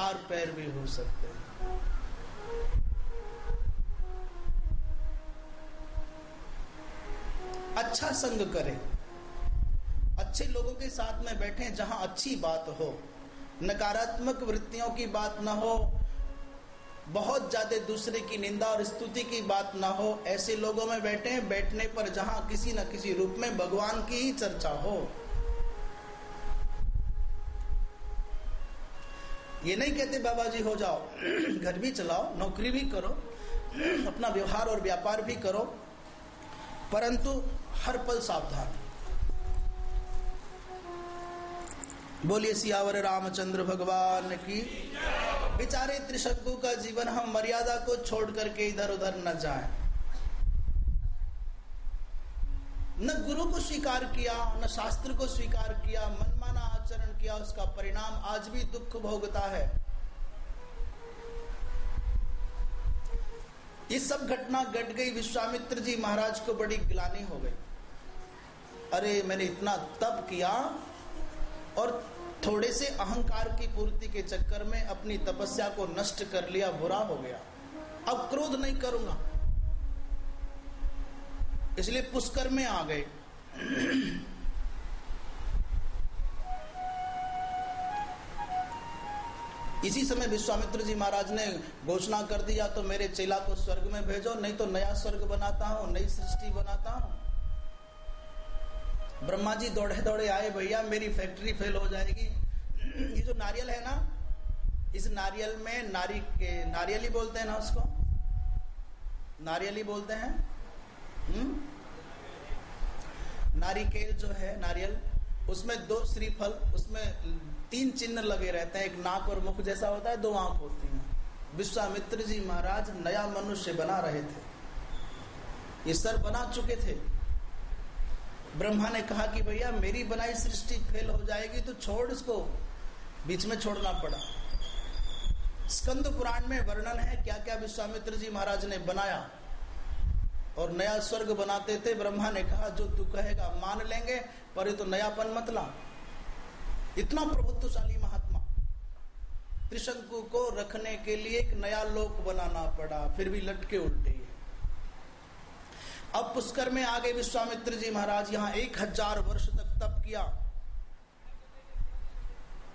चार पैर भी हो सकते हैं। अच्छा संग करें। अच्छे लोगों के साथ में बैठे जहाँ अच्छी बात हो। नकारात्मक वृत्तियों की बात ना हो। बहुत ज़्यादा दूसरे की निंदा और स्तुति की बात ना हो। ऐसे लोगों में बैठे, बैठने पर जहाँ किसी न किसी रूप में भगवान की ही चर्चा हो। ये नहीं कहते बाबा जी हो जाओ। घर भी चलाओ, नौकरी भी करो, अपना व्यवहार और व्यापार भी करो, परंतु हर पल सावधान। बोलिए, सियावर रामचंद्र भगवान की, बेचारे त्रिशंकु का जीवन हम मर्यादा को छोड़ करके इधर उधर न जाए। न गुरु को स्वीकार किया, न शास्त्र को स्वीकार किया, मनमाना आचरण किया, उसका परिणाम आज भी दुख भोगता है। ये सब घटना घट गट गई, विश्वामित्र जी महाराज को बड़ी ग्लानी हो गई। अरे, मैंने इतना तप किया और थोड़े से अहंकार की पूर्ति के चक्कर में अपनी तपस्या को नष्ट कर लिया, बुरा हो गया। अब क्रोध नहीं करूँगा। इसलिए पुष्कर में आ गए। इसी समय विश्वामित्र जी महाराज ने घोषणा कर दिया तो मेरे चेला को स्वर्ग में भेजो, नहीं तो नया स्वर्ग बनाता हूँ, नई सृष्टि बनाता हूँ। ब्रह्मा जी दौड़े दौड़े आए, भैया, मेरी फैक्ट्री फेल हो जाएगी। ये जो नारियल है ना, इस नारियल में नारी के, नारियल ही बोलते हैं ना उसको? नारियल ही बोलते हैं? हम्म? नारिकेल जो है, नारियल, उसमें दो श्रीफल, उसमें तीन चिन्ह लगे रहते हैं, एक नाक और मुख जैसा होता है, दो आँख होती हैं। विश्वामित्र जी महाराज नया मनुष्य बना रहे थे। ये सर बना चुके थे। ब्रह्मा ने कहा कि भैया, मेरी बनाई सृष्टि फेल हो जाएगी तो छोड़ इसको। बीच में छोड़ना पड़ा। स्कंद पुराण में वर्णन है क्या क्या विश्वामित्र जी महाराज ने बनाया। और नया स्वर्ग बनाते थे, ब्रह्मा ने कहा, जो तू कहेगा, मान लेंगे, पर ये तो नयापन मत ला। इतना प्रभुत्वशाली महात्मा। त्रिशंकु को रखने के लिए एक नया लोक बनाना पड़ा, फिर भी लटके उल्टे अब पुष्कर में आगे विश्वामित्र जी महाराज यहाँ एक हज़ार वर्ष तक तप किया।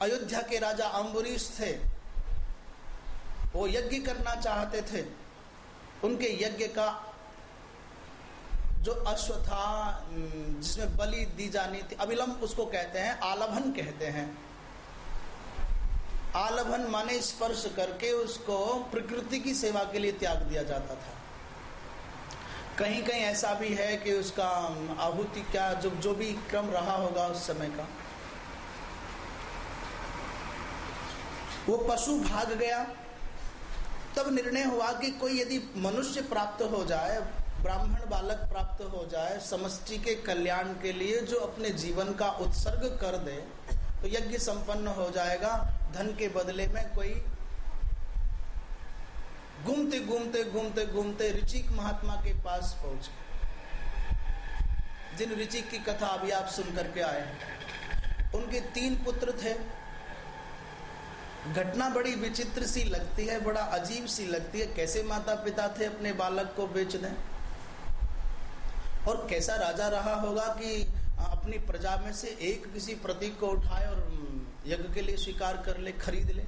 अयोध्या के राजा अम्बरीश थे। वो यज्ञ करना चाहते थे। उनके यज्ञ का जो अश्व था जिसमें बलि दी जानी थी अविलंब उसको कहते हैं, आलभन कहते हैं। आलभन माने स्पर्श करके उसको प्रकृति की सेवा के लिए त्याग दिया जाता था। कहीं कहीं ऐसा भी है कि उसका आहुति क्या, जो जो भी क्रम रहा होगा उस समय का। वो पशु भाग गया। तब निर्णय हुआ कि कोई यदि मनुष्य प्राप्त हो जाए ब्राह्मण बालक प्राप्त हो जाए, समष्टि के कल्याण के लिए जो अपने जीवन का उत्सर्ग कर दे तो यज्ञ संपन्न हो जाएगा। धन के बदले में कोई घूमते घूमते घूमते घूमते ऋचिक महात्मा के पास पहुँच गए जिन ऋचिक की कथा अभी आप सुन करके आए उनके तीन पुत्र थे। घटना बड़ी विचित्र सी लगती है, बड़ा अजीब सी लगती है। कैसे माता पिता थे अपने बालक को बेच दें? और कैसा राजा रहा होगा कि अपनी प्रजा में से एक किसी प्रतीक को उठाए और यज्ञ के लिए स्वीकार कर ले, खरीद ले?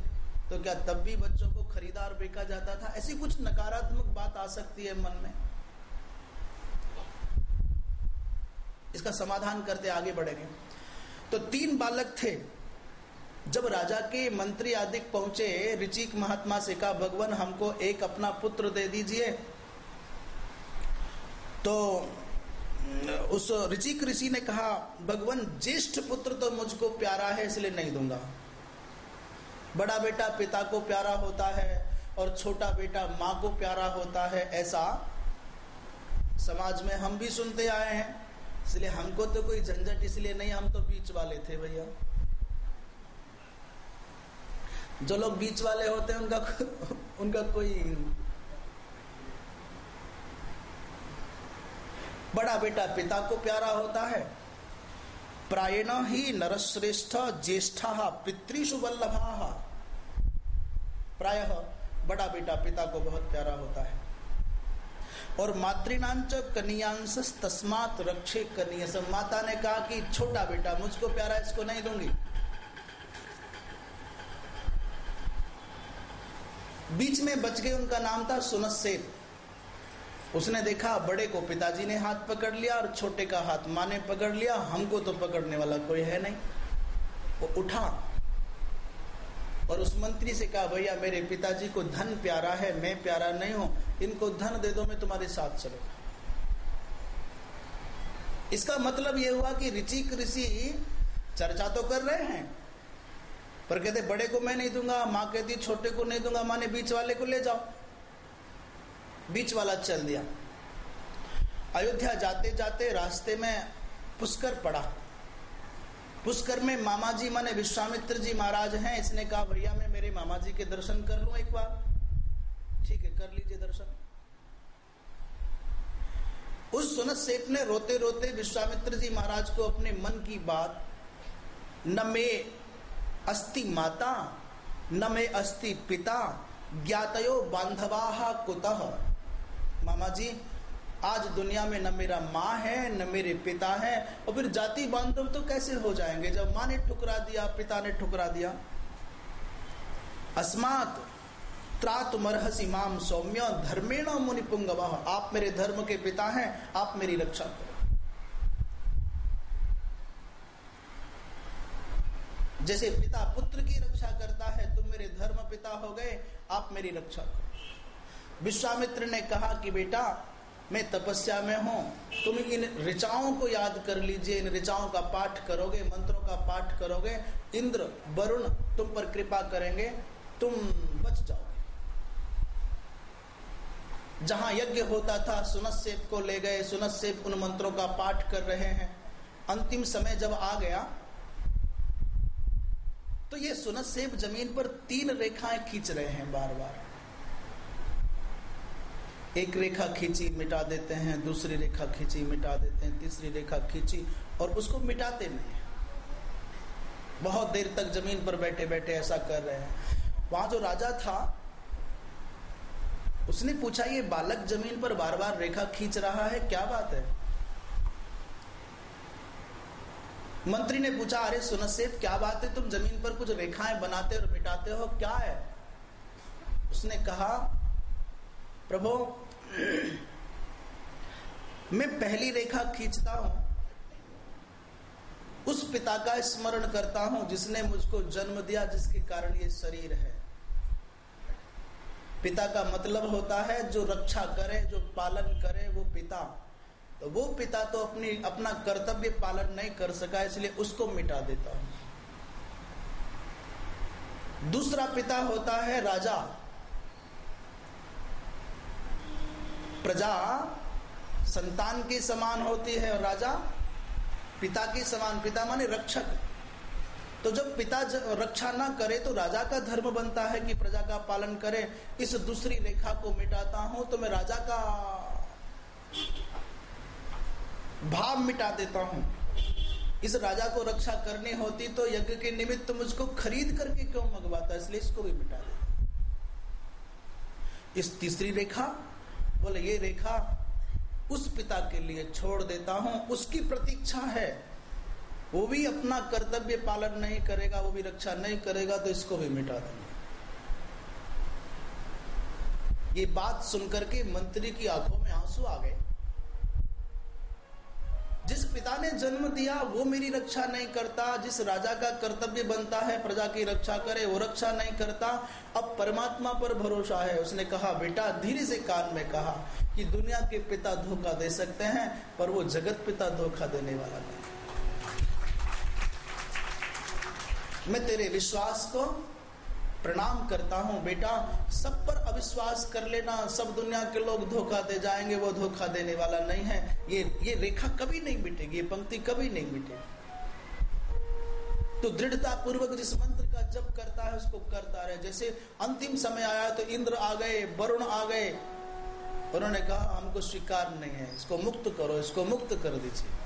तो क्या तब भी बच्चों को खरीदा और बेचा जाता था? ऐसी कुछ नकारात्मक बात आ सकती है मन में। इसका समाधान करते आगे बढ़ेंगे। तो तीन बालक थे। जब राजा के मंत्री आदि पहुँचे ऋचिक महात्मा से कहा, भगवान, हमको एक अपना पुत्र दे दीजिए। तो उस ऋचिक ऋषि ने कहा, भगवान, ज्येष्ठ पुत्र तो मुझको प्यारा है, इसलिए नहीं दूँगा। बड़ा बेटा पिता को प्यारा होता है और छोटा बेटा माँ को प्यारा होता है, ऐसा समाज में हम भी सुनते आए हैं। इसलिए हमको तो कोई झंझट, इसलिए नहीं, हम तो बीच वाले थे भैया। जो लोग बीच वाले होते हैं, उनका उनका कोई बड़ा बेटा पिता को प्यारा होता है। प्रायण ही नरश्रेष्ठ ज्येष्ठा पितृषु वल्लभा। प्रायः बड़ा बेटा पिता को बहुत प्यारा होता है। और मातृनांच कनियांश तस्मात रक्षे कनियस। माता ने कहा कि छोटा बेटा, मुझको प्यारा इसको नहीं दूँगी। बीच में बच गए, उनका नाम था सुनसेन। उसने देखा बड़े को पिताजी ने हाथ पकड़ लिया और छोटे का हाथ माँ ने पकड़ लिया। हमको तो पकड़ने वाला कोई है नहीं। वो उठा और उस मंत्री से कहा, भैया, मेरे पिताजी को धन प्यारा है, मैं प्यारा नहीं हूँ। इनको धन दे दो, मैं तुम्हारे साथ चलूँगा। इसका मतलब यह हुआ कि ऋचिक ऋषि चर्चा तो कर रहे हैं, पर कहते, बड़े को मैं नहीं दूँगा, माँ कहती, छोटे को नहीं दूँगा, माँ ने बीच वाले को ले जाओ। बीच वाला चल दिया। अयोध्या जाते जाते रास्ते में पुष्कर पड़ा। पुष्कर में मामा जी माने विश्वामित्र जी महाराज हैं, इसने कहा, भैया, मैं मेरे मामा जी के दर्शन कर लू एक बार। ठीक है, कर लीजिए दर्शन। उस सुनत सेठ ने रोते रोते विश्वामित्र जी महाराज को अपने मन की बात, न मे अस्ति माता, न मे अस्ति पिता, ज्ञातयो बांधवा कुतः? मामा जी, आज दुनिया में न मेरा माँ है, न मेरे पिता है, और फिर जाति बांधव तो कैसे हो जाएँगे? जब माँ ने ठुकरा दिया, पिता ने ठुकरा दिया। अस्मात त्रातुमरहस इमाम सौम्य धर्मेण मुनिपुंग आप मेरे धर्म के पिता हैं, आप मेरी रक्षा करो। जैसे पिता पुत्र की रक्षा करता है, तुम मेरे धर्म पिता हो गए, आप मेरी रक्षा करो। विश्वामित्र ने कहा कि बेटा, मैं तपस्या में हूँ। तुम इन ऋचाओं को याद कर लीजिए, इन ऋचाओं का पाठ करोगे, मंत्रों का पाठ करोगे। इंद्र, वरुण, तुम पर कृपा करेंगे, तुम बच जाओगे। जहाँ यज्ञ होता था सुनसेप को ले गए। सुनसेप उन मंत्रों का पाठ कर रहे हैं। अंतिम समय जब आ गया तो ये सुनसेप ज़मीन पर तीन रेखाएँ खींच रहे हैं बार बार एक रेखा खींची, मिटा देते हैं, दूसरी रेखा खींची, मिटा देते हैं, तीसरी रेखा खींची और उसको मिटाते नहीं बहुत देर तक ज़मीन पर बैठे बैठे ऐसा कर रहे हैं। वहाँ जो राजा था, उसने पूछा, ये बालक ज़मीन पर बार बार रेखा खींच रहा है, क्या बात है? मंत्री ने पूछा, अरे सुनसेब क्या बात है? तुम ज़मीन पर कुछ रेखाएँ बनाते और मिटाते हो, क्या है? उसने कहा, प्रभु मैं पहली रेखा खींचता हूँ। उस पिता का स्मरण करता हूँ, जिसने मुझको जन्म दिया, जिसके कारण ये शरीर है। पिता का मतलब होता है, जो रक्षा करे, जो पालन करे, वो पिता। तो वो पिता तो अपनी, अपना कर्तव्य पालन नहीं कर सका, इसलिए उसको मिटा देता हूँ। दूसरा पिता होता है राजा। प्रजा संतान के समान होती है और राजा पिता के समान, पिता माने रक्षक। तो जब पिता रक्षा ना करे तो राजा का धर्म बनता है कि प्रजा का पालन करे। इस दूसरी रेखा को मिटाता हूँ तो मैं राजा का भाव मिटा देता हूँ। इस राजा को रक्षा करनी होती तो यज्ञ के निमित्त मुझको खरीद करके क्यों मंगवाता? इसलिए इसको भी मिटा देता इस तीसरी रेखा बोले, ये रेखा उस पिता के लिए छोड़ देता हूँ, उसकी प्रतीक्षा है। वो भी अपना कर्तव्य पालन नहीं करेगा, वो भी रक्षा नहीं करेगा तो इसको भी मिटा देंगे। ये बात सुनकर के मंत्री की आँखों में आँसू आ गए। जिस पिता ने जन्म दिया, वो मेरी रक्षा नहीं करता। जिस राजा का कर्तव्य बनता है, प्रजा की रक्षा करे, वो रक्षा नहीं करता। अब परमात्मा पर भरोसा है। उसने कहा, बेटा, धीरे से कान में कहा कि दुनिया के पिता धोखा दे सकते हैं, पर वो जगत पिता धोखा देने वाला नहीं मैं तेरे विश्वास को प्रणाम करता हूँ, बेटा। सब पर अविश्वास कर लेना। सब दुनिया के लोग धोखा दे जाएँगे, वो धोखा देने वाला नहीं है। ये ये रेखा कभी नहीं मिटेगी, ये पंक्ति कभी नहीं मिटेगी। तो दृढ़ता पूर्वक जिस मंत्र का जप करता है, उसको करता रहे। जैसे अंतिम समय आया तो इंद्र आ गए, वरुण आ गए। उन्होंने कहा, हमको स्वीकार नहीं है, इसको मुक्त करो, इसको मुक्त कर दीजिए।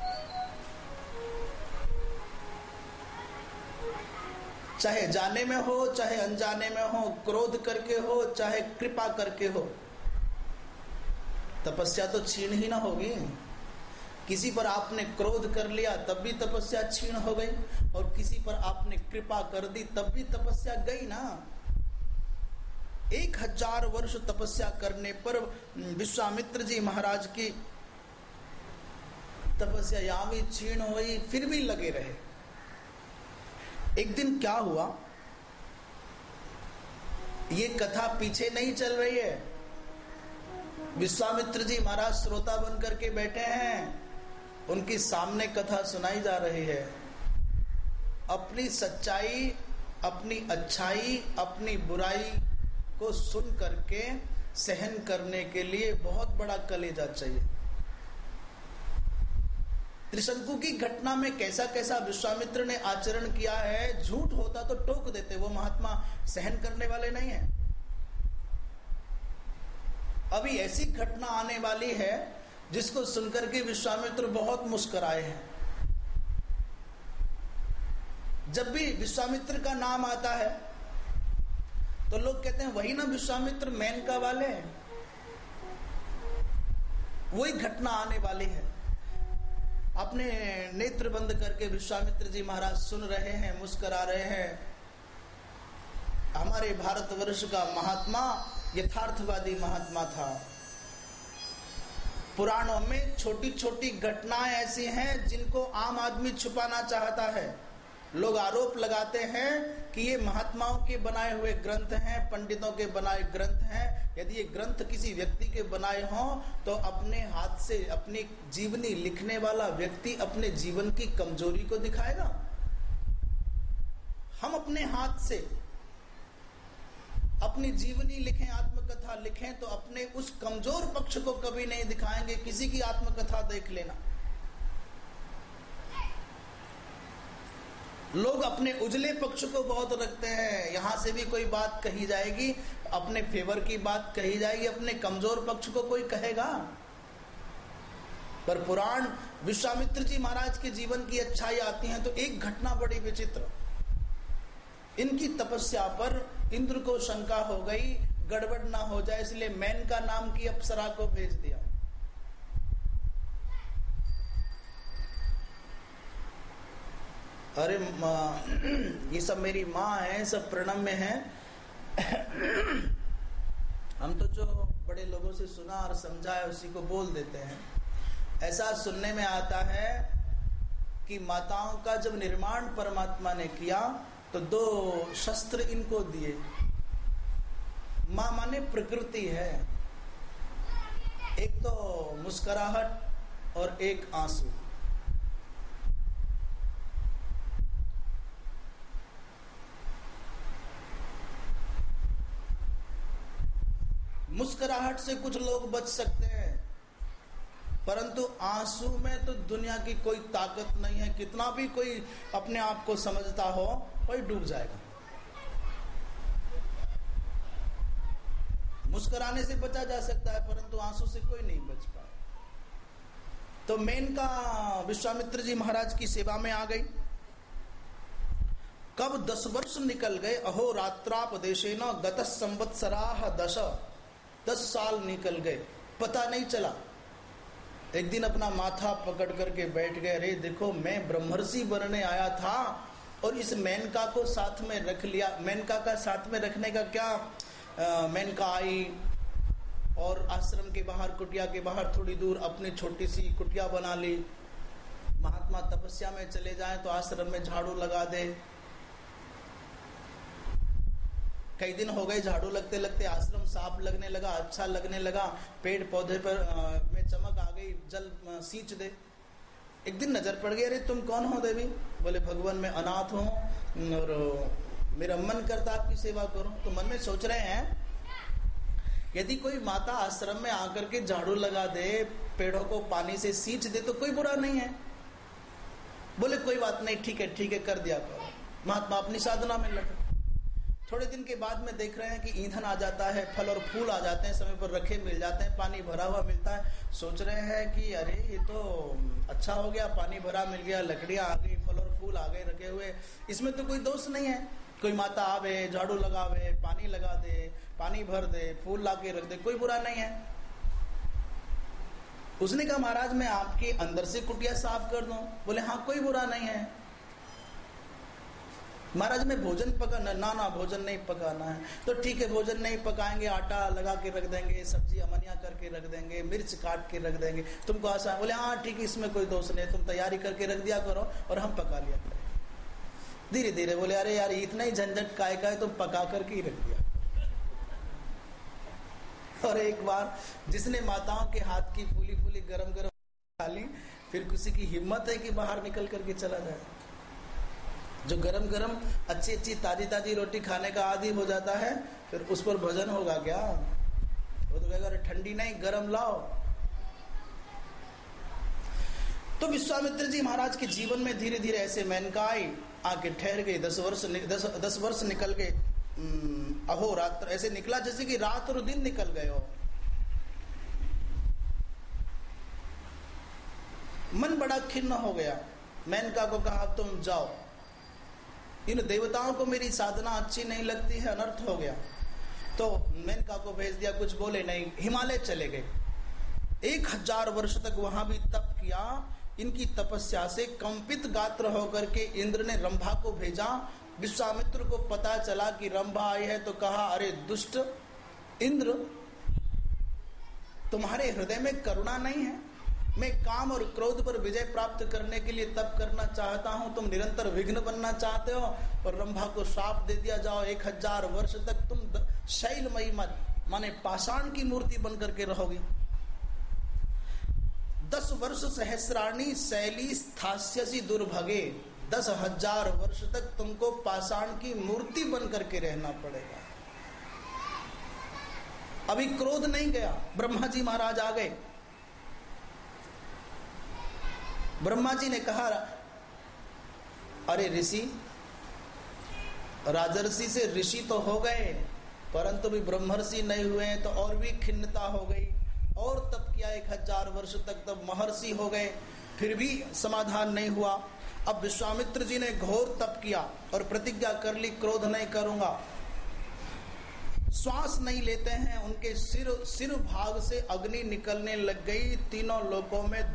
चाहे जाने में हो, चाहे अनजाने में हो, क्रोध करके हो, चाहे कृपा करके हो। तपस्या तो छीण ही ना होगी। किसी पर आपने क्रोध कर लिया, तब भी तपस्या छीण हो गई। और किसी पर आपने कृपा कर दी, तब भी तपस्या गई ना। एक हज़ार वर्ष तपस्या करने पर विश्वामित्र जी महाराज की तपस्या यहाँ भी क्षीण हुई, फिर भी लगे रहे। एक दिन क्या हुआ? ये कथा पीछे नहीं चल रही है। विश्वामित्र जी महाराज श्रोता बन करके बैठे हैं। उनकी सामने कथा सुनाई जा रही है। अपनी सच्चाई, अपनी अच्छाई, अपनी बुराई को सुन करके सहन करने के लिए बहुत बड़ा कलेजा चाहिए। त्रिशंकु की घटना में कैसा कैसा विश्वामित्र ने आचरण किया है, झूठ होता तो टोक देते, वो महात्मा सहन करने वाले नहीं है। अभी ऐसी घटना आने वाली है, जिसको सुनकर के विश्वामित्र बहुत मुस्कुराए हैं। जब भी विश्वामित्र का नाम आता है तो लोग कहते हैं, वही ना विश्वामित्र मैनका वाले हैं। वही घटना आने वाली है। अपने नेत्र बंद करके विश्वामित्र जी महाराज सुन रहे हैं, मुस्करा रहे हैं। हमारे भारतवर्ष का महात्मा यथार्थवादी महात्मा था। पुराणों में छोटी छोटी घटनाएँ ऐसी हैं जिनको आम आदमी छुपाना चाहता है। लोग आरोप लगाते हैं कि ये महात्माओं के बनाए हुए ग्रंथ हैं, पंडितों के बनाए ग्रंथ हैं। यदि ये ग्रंथ किसी व्यक्ति के बनाए हों तो अपने हाथ से, अपनी जीवनी लिखने वाला व्यक्ति अपने जीवन की कमज़ोरी को दिखाएगा। हम अपने हाथ से अपनी जीवनी लिखें, आत्मकथा लिखें तो अपने उस कमज़ोर पक्ष को कभी नहीं दिखाएँगे। किसी की आत्मकथा देख लेना। लोग अपने उजले पक्ष को बहुत रखते हैं। यहाँ से भी कोई बात कही जाएगी, अपने फेवर की बात कही जाएगी, अपने कमज़ोर पक्ष को कोई कहेगा? पर पुराण विश्वामित्र जी महाराज के जीवन की अच्छाई आती है तो एक घटना बड़ी विचित्र। इनकी तपस्या पर इंद्र को शंका हो गई, गड़बड़ ना हो जाए, इसलिए मैन का नाम की अप्सरा को भेज दिया। अरे ये सब मेरी माँ है, सब प्रणम में है। हम तो जो बड़े लोगों से सुना और समझा है उसी को बोल देते हैं। ऐसा सुनने में आता है कि माताओं का जब निर्माण परमात्मा ने किया तो दो शस्त्र इनको दिए। माँ माने प्रकृति है। एक तो मुस्कुराहट और एक आँसू। मुस्कुराहट से कुछ लोग बच सकते हैं। परंतु आँसू में तो दुनिया की कोई ताकत नहीं है। कितना भी कोई अपने आप को समझता हो कोई डूब जाएगा। मुस्कुराने से बचा जा सकता है, परंतु आँसू से कोई नहीं बच पाए तो मेन का विश्वामित्र जी महाराज की सेवा में आ गई। कब दस वर्ष निकल गए? अहो रात्रापदेशे न गत संवत्सरा दश। दस साल निकल गए, पता नहीं चला। एक दिन अपना माथा पकड़ करके बैठ गए, अरे देखो, मैं ब्रह्मर्षि बनने आया था और इस मेनका को साथ में रख लिया। मेनका का साथ में रखने का क्या? मेनका आई और आश्रम के बाहर, कुटिया के बाहर थोड़ी दूर अपनी छोटी सी कुटिया बना ली। महात्मा तपस्या में चले जाए तो आश्रम में झाड़ू लगा दे। कई दिन हो गए झाड़ू लगते लगते आश्रम साफ़ लगने लगा अच्छा लगने लगा पेड़ पौधे पर आ, में चमक आ गई जल सींच दे। एक दिन नज़र पड़ गई अरे तुम कौन हो देवी? बोले भगवान मैं अनाथ हूँ और मेरा मन करता आपकी सेवा करूँ। तो मन में सोच रहे हैं यदि कोई माता आश्रम में आकर के झाड़ू लगा दे पेड़ों को पानी से सींच दे तो कोई बुरा नहीं है। बोले कोई बात नहीं ठीक है ठीक है कर दिया करो। महात्मा अपनी साधना में लगे थोड़े दिन के बाद में देख रहे हैं कि ईंधन आ जाता है, फल और फूल आ जाते हैं, समय पर रखे मिल जाते हैं, पानी भरा हुआ मिलता है। सोच रहे हैं कि अरे, ये तो अच्छा हो गया, पानी भरा मिल गया, लकड़ियाँ आ गई, फल और फूल आ गए, रखे हुए। इसमें तो कोई दोष नहीं है। कोई माता आवे, झाड़ू लगावे, पानी लगा दे, पानी भर दे, फूल ला रख दे, कोई बुरा नहीं है। उसने कहा, महाराज, मैं आपके अंदर से कुटिया साफ़ कर दूँ। बोले हाँ कोई बुरा नहीं है। महाराज, में भोजन पकाना ना ना भोजन नहीं पकाना है। तो ठीक है, भोजन नहीं पकाएँगे, आटा लगा के रख देंगे, सब्ज़ी अमनिया करके रख देंगे, मिर्च काट के रख देंगे। तुमको आसान, बोले हाँ ठीक है, इसमें कोई दोष नहीं तुम तैयारी करके रख दिया करो और हम पका लिया करें। धीरे धीरे बोले, अरे यार, इतना ही झंझट काय का है, तुम पका करके ही रख दिया और एक बार जिसने माताओं के हाथ की फूली फूली गरम गरम खाली फिर किसी की हिम्मत है कि बाहर निकल करके चला जाए। जो गरम गरम अच्छी अच्छी ताजी ताजी रोटी खाने का आदि हो जाता है फिर उस पर भजन होगा क्या? वो तो कहेगा ठंडी नहीं गरम लाओ। तो विश्वामित्र जी महाराज के जीवन में धीरे धीरे ऐसे मैनकाई आके ठहर गए दस वर्ष दस, दस वर्ष निकल गए अहो रात्र ऐसे निकला जैसे कि रात और दिन निकल गए हो। मन बड़ा खिन्न हो गया। मैनका को कहा तुम जाओ। इन देवताओं को मेरी साधना अच्छी नहीं लगती है, अनर्थ हो गया। तो मेनका को भेज दिया, कुछ बोले नहीं। हिमालय चले गए। एक हज़ार वर्ष तक वहाँ भी तप किया। इनकी तपस्या से कंपित गात्र होकर के इंद्र ने रंभा को भेजा। विश्वामित्र को पता चला कि रंभा आई है तो कहा, अरे दुष्ट, इंद्र, तुम्हारे हृदय में करुणा नहीं है। मैं काम और क्रोध पर विजय प्राप्त करने के लिए तप करना चाहता हूँ। तुम निरंतर विघ्न बनना चाहते हो और रंभा को श्राप दे दिया जाओ। एक हज़ार वर्ष तक तुम शैलमयी मत, माने पाषाण की मूर्ति बन करके रहोगी। दस वर्ष सहस्राणी शैली स्थास्यसी दुर्भगे। दस हज़ार वर्ष तक तुमको पाषाण की मूर्ति बन करके रहना पड़ेगा। अभी क्रोध नहीं गया। ब्रह्मा जी महाराज आ गए। ब्रह्मा जी ने कहा, अरे ऋषि, राजर्षि से ऋषि तो हो गए, परंतु भी ब्रह्मर्षि नहीं हुए तो और भी खिन्नता हो गई। और तब किया एक हज़ार वर्ष तक तब महर्षि हो गए, फिर भी समाधान नहीं हुआ। अब विश्वामित्र जी ने घोर तप किया और प्रतिज्ञा कर ली, क्रोध नहीं करूँगा। श्वास नहीं लेते हैं, उनके सिर सिर भाग से अग्नि निकलने लग गई, तीनों लोगों में